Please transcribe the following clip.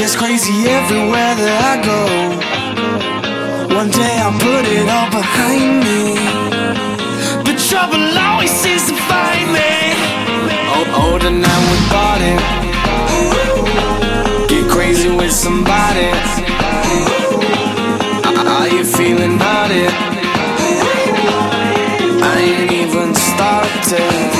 gets crazy everywhere that I go. One day I'll put it all behind me. But trouble always seems to find me. Oh, older now we bought it. Get crazy with somebody. Are you feeling about it? I ain't even started.